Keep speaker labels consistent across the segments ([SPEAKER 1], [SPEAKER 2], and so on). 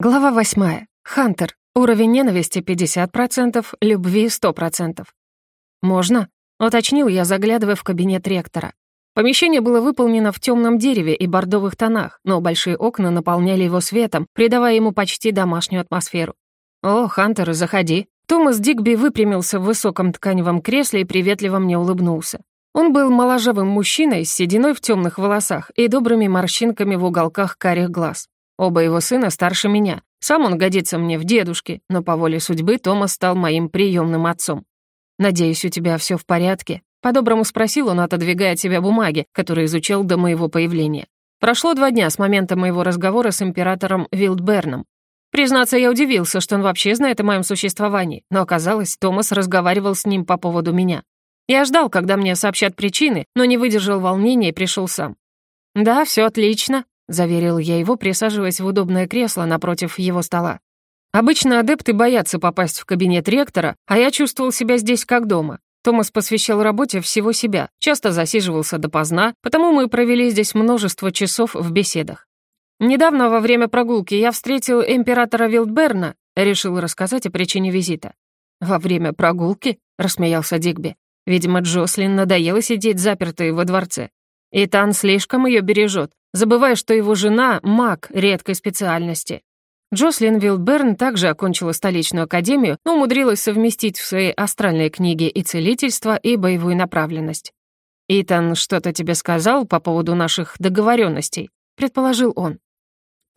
[SPEAKER 1] Глава восьмая. Хантер. Уровень ненависти 50%, любви 100%. «Можно?» — уточнил я, заглядывая в кабинет ректора. Помещение было выполнено в темном дереве и бордовых тонах, но большие окна наполняли его светом, придавая ему почти домашнюю атмосферу. «О, Хантер, заходи». Томас Дигби выпрямился в высоком тканевом кресле и приветливо мне улыбнулся. Он был моложавым мужчиной с сединой в темных волосах и добрыми морщинками в уголках карих глаз. Оба его сына старше меня. Сам он годится мне в дедушке, но по воле судьбы Томас стал моим приемным отцом. «Надеюсь, у тебя все в порядке?» По-доброму спросил он, отодвигая от себя бумаги, которые изучал до моего появления. Прошло два дня с момента моего разговора с императором Вилдберном. Признаться, я удивился, что он вообще знает о моем существовании, но оказалось, Томас разговаривал с ним по поводу меня. Я ждал, когда мне сообщат причины, но не выдержал волнения и пришел сам. «Да, все отлично», заверил я его, присаживаясь в удобное кресло напротив его стола. Обычно адепты боятся попасть в кабинет ректора, а я чувствовал себя здесь как дома. Томас посвящал работе всего себя, часто засиживался допоздна, потому мы провели здесь множество часов в беседах. Недавно во время прогулки я встретил императора Вилдберна, решил рассказать о причине визита. «Во время прогулки?» — рассмеялся Дигби. Видимо, Джослин надоело сидеть запертой во дворце. Итан слишком ее бережет, забывая, что его жена — маг редкой специальности. Джослин Вилдберн также окончила столичную академию, но умудрилась совместить в своей астральной книге и целительство, и боевую направленность. «Итан что-то тебе сказал по поводу наших договоренностей?» — предположил он.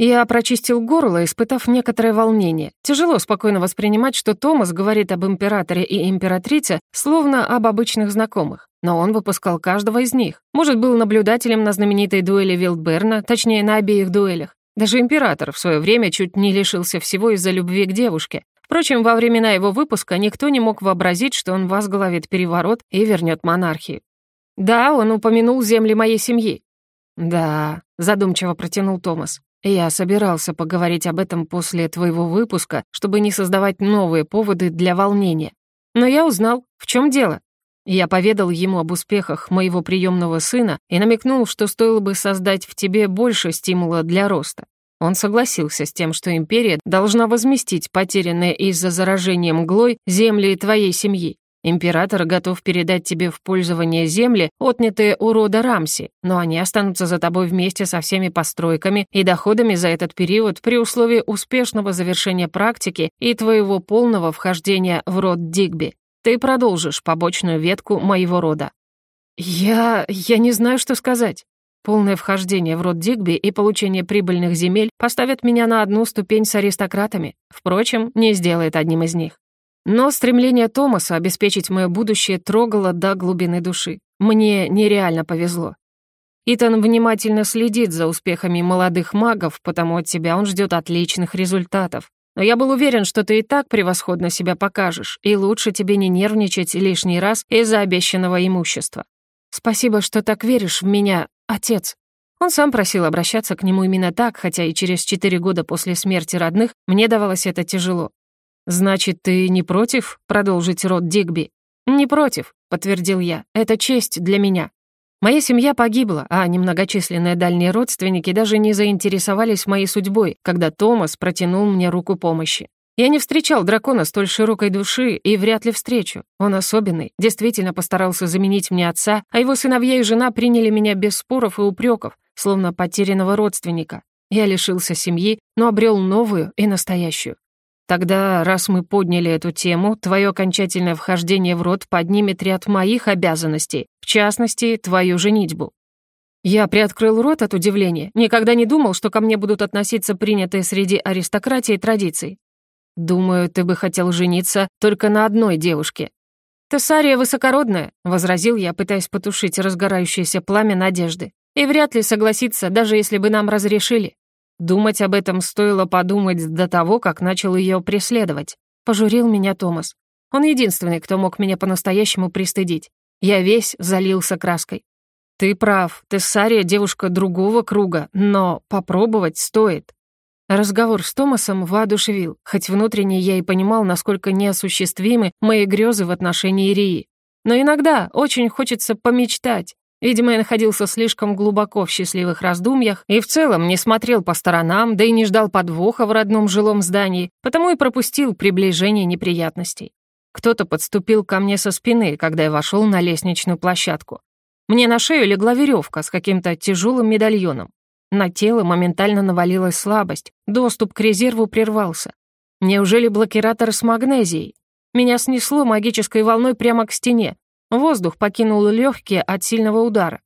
[SPEAKER 1] Я прочистил горло, испытав некоторое волнение. Тяжело спокойно воспринимать, что Томас говорит об императоре и императрице, словно об обычных знакомых. Но он выпускал каждого из них. Может, был наблюдателем на знаменитой дуэли Вилдберна, точнее, на обеих дуэлях. Даже император в свое время чуть не лишился всего из-за любви к девушке. Впрочем, во времена его выпуска никто не мог вообразить, что он возглавит переворот и вернет монархию. Да, он упомянул земли моей семьи. Да, задумчиво протянул Томас. Я собирался поговорить об этом после твоего выпуска, чтобы не создавать новые поводы для волнения. Но я узнал, в чем дело. Я поведал ему об успехах моего приемного сына и намекнул, что стоило бы создать в тебе больше стимула для роста. Он согласился с тем, что империя должна возместить потерянные из-за заражения мглой земли твоей семьи. Император готов передать тебе в пользование земли, отнятые у рода Рамси, но они останутся за тобой вместе со всеми постройками и доходами за этот период при условии успешного завершения практики и твоего полного вхождения в род Дигби. Ты продолжишь побочную ветку моего рода». «Я... я не знаю, что сказать». Полное вхождение в род Дигби и получение прибыльных земель поставят меня на одну ступень с аристократами. Впрочем, не сделает одним из них. Но стремление Томаса обеспечить мое будущее трогало до глубины души. Мне нереально повезло. Итан внимательно следит за успехами молодых магов, потому от тебя он ждет отличных результатов. Но я был уверен, что ты и так превосходно себя покажешь, и лучше тебе не нервничать лишний раз из-за обещанного имущества. Спасибо, что так веришь в меня, отец. Он сам просил обращаться к нему именно так, хотя и через четыре года после смерти родных мне давалось это тяжело. «Значит, ты не против продолжить род Дигби?» «Не против», — подтвердил я. «Это честь для меня. Моя семья погибла, а немногочисленные дальние родственники даже не заинтересовались моей судьбой, когда Томас протянул мне руку помощи. Я не встречал дракона столь широкой души и вряд ли встречу. Он особенный, действительно постарался заменить мне отца, а его сыновья и жена приняли меня без споров и упреков, словно потерянного родственника. Я лишился семьи, но обрел новую и настоящую. Тогда, раз мы подняли эту тему, твое окончательное вхождение в род поднимет ряд моих обязанностей, в частности, твою женитьбу». Я приоткрыл рот от удивления, никогда не думал, что ко мне будут относиться принятые среди аристократии традиции. «Думаю, ты бы хотел жениться только на одной девушке». «Тессария высокородная», — возразил я, пытаясь потушить разгорающееся пламя надежды. «И вряд ли согласится, даже если бы нам разрешили». Думать об этом стоило подумать до того, как начал ее преследовать. Пожурил меня Томас. Он единственный, кто мог меня по-настоящему пристыдить. Я весь залился краской. «Ты прав, Тессария девушка другого круга, но попробовать стоит». Разговор с Томасом воодушевил, хоть внутренне я и понимал, насколько неосуществимы мои грезы в отношении Ирии. Но иногда очень хочется помечтать, Видимо, я находился слишком глубоко в счастливых раздумьях и в целом не смотрел по сторонам, да и не ждал подвоха в родном жилом здании, потому и пропустил приближение неприятностей. Кто-то подступил ко мне со спины, когда я вошел на лестничную площадку. Мне на шею легла веревка с каким-то тяжелым медальоном. На тело моментально навалилась слабость, доступ к резерву прервался. Неужели блокиратор с магнезией? Меня снесло магической волной прямо к стене, Воздух покинул легкие от сильного удара.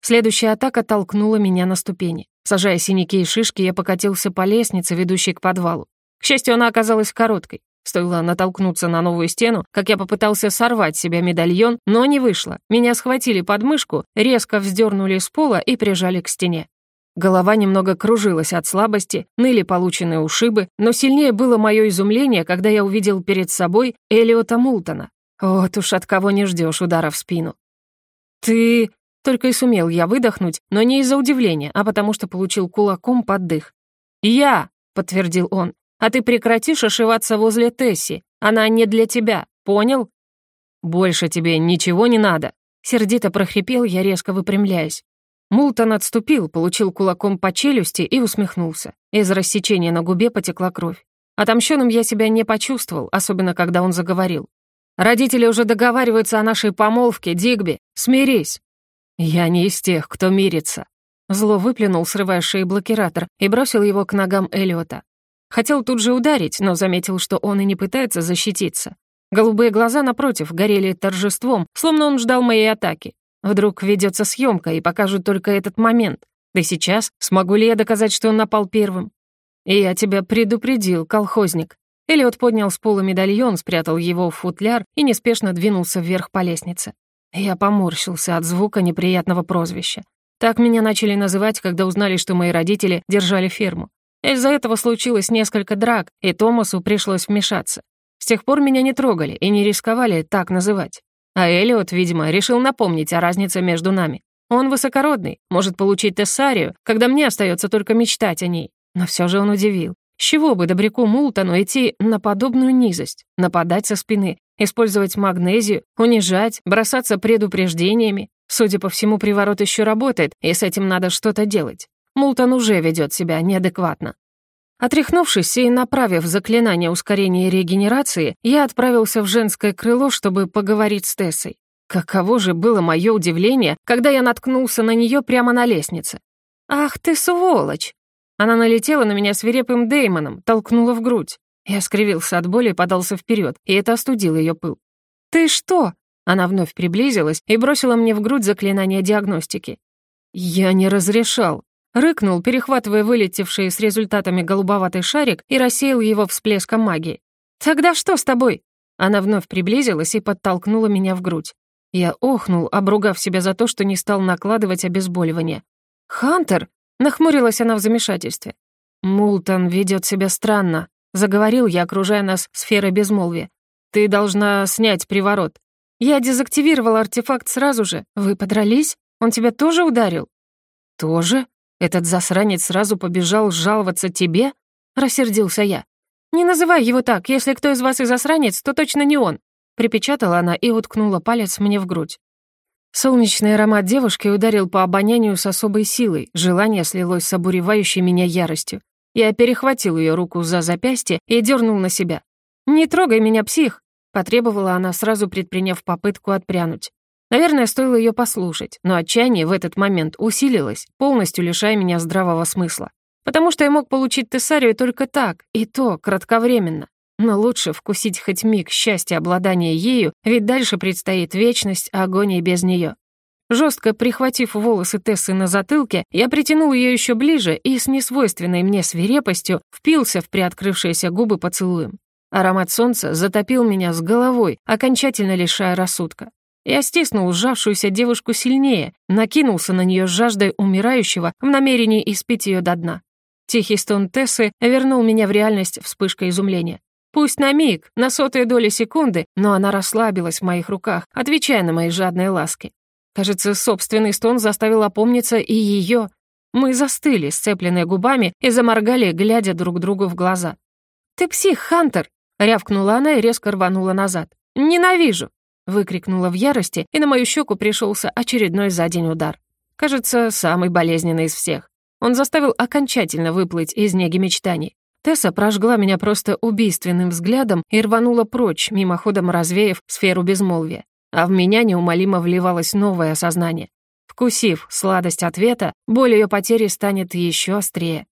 [SPEAKER 1] Следующая атака толкнула меня на ступени. Сажая синяки и шишки, я покатился по лестнице, ведущей к подвалу. К счастью, она оказалась короткой. Стоило натолкнуться на новую стену, как я попытался сорвать себя медальон, но не вышло. Меня схватили под мышку, резко вздернули с пола и прижали к стене. Голова немного кружилась от слабости, ныли полученные ушибы, но сильнее было мое изумление, когда я увидел перед собой Элиота Мултона. Вот уж от кого не ждешь удара в спину. «Ты...» Только и сумел я выдохнуть, но не из-за удивления, а потому что получил кулаком под дых. «Я!» — подтвердил он. «А ты прекратишь ошиваться возле Тесси. Она не для тебя, понял?» «Больше тебе ничего не надо», — сердито прохрипел я, резко выпрямляясь. Мултон отступил, получил кулаком по челюсти и усмехнулся. Из рассечения на губе потекла кровь. Отомщенным я себя не почувствовал, особенно когда он заговорил. Родители уже договариваются о нашей помолвке, Дигби. Смирись». «Я не из тех, кто мирится». Зло выплюнул, срывая шеи блокиратор, и бросил его к ногам Эллиота. Хотел тут же ударить, но заметил, что он и не пытается защититься. Голубые глаза, напротив, горели торжеством, словно он ждал моей атаки. Вдруг ведется съемка и покажут только этот момент. Да сейчас смогу ли я доказать, что он напал первым? И я тебя предупредил, колхозник. Элиот поднял с пола медальон, спрятал его в футляр и неспешно двинулся вверх по лестнице. Я поморщился от звука неприятного прозвища. Так меня начали называть, когда узнали, что мои родители держали ферму. Из-за этого случилось несколько драк, и Томасу пришлось вмешаться. С тех пор меня не трогали и не рисковали так называть. А Элиот, видимо, решил напомнить о разнице между нами. Он высокородный, может получить тессарию, когда мне остается только мечтать о ней. Но все же он удивил. С чего бы добряку Мултону идти на подобную низость, нападать со спины, использовать магнезию, унижать, бросаться предупреждениями? Судя по всему, приворот еще работает, и с этим надо что-то делать. Мултон уже ведет себя неадекватно. Отряхнувшись и направив заклинание ускорения регенерации, я отправился в женское крыло, чтобы поговорить с Тессой. Каково же было мое удивление, когда я наткнулся на нее прямо на лестнице. «Ах ты сволочь!» Она налетела на меня свирепым Деймоном, толкнула в грудь. Я скривился от боли и подался вперед, и это остудило ее пыл. «Ты что?» Она вновь приблизилась и бросила мне в грудь заклинание диагностики. «Я не разрешал», — рыкнул, перехватывая вылетевший с результатами голубоватый шарик и рассеял его всплеском магии. «Тогда что с тобой?» Она вновь приблизилась и подтолкнула меня в грудь. Я охнул, обругав себя за то, что не стал накладывать обезболивание. «Хантер!» Нахмурилась она в замешательстве. «Мултон ведет себя странно», — заговорил я, окружая нас сферой безмолвия. «Ты должна снять приворот». «Я дезактивировал артефакт сразу же. Вы подрались? Он тебя тоже ударил?» «Тоже? Этот засранец сразу побежал жаловаться тебе?» — рассердился я. «Не называй его так. Если кто из вас и засранец, то точно не он», — припечатала она и уткнула палец мне в грудь. Солнечный аромат девушки ударил по обонянию с особой силой, желание слилось с обуревающей меня яростью. Я перехватил ее руку за запястье и дернул на себя. «Не трогай меня, псих!» — потребовала она, сразу предприняв попытку отпрянуть. Наверное, стоило ее послушать, но отчаяние в этот момент усилилось, полностью лишая меня здравого смысла. Потому что я мог получить тессарию только так, и то кратковременно. Но лучше вкусить хоть миг счастья обладания ею, ведь дальше предстоит вечность агонии без нее. Жестко прихватив волосы Тессы на затылке, я притянул ее еще ближе и с несвойственной мне свирепостью впился в приоткрывшиеся губы поцелуем. Аромат солнца затопил меня с головой, окончательно лишая рассудка. Я стиснул сжавшуюся девушку сильнее, накинулся на нее с жаждой умирающего в намерении испить ее до дна. Тихий стон Тессы вернул меня в реальность вспышкой изумления. Пусть на миг, на сотые доли секунды, но она расслабилась в моих руках, отвечая на мои жадные ласки. Кажется, собственный стон заставил опомниться и ее. Мы застыли, сцепленные губами, и заморгали, глядя друг другу в глаза. «Ты псих, Хантер!» — рявкнула она и резко рванула назад. «Ненавижу!» выкрикнула в ярости, и на мою щеку пришелся очередной за день удар. Кажется, самый болезненный из всех. Он заставил окончательно выплыть из неги мечтаний. Тесса прожгла меня просто убийственным взглядом и рванула прочь, мимоходом развеяв сферу безмолвия. А в меня неумолимо вливалось новое осознание. Вкусив сладость ответа, боль ее потери станет еще острее.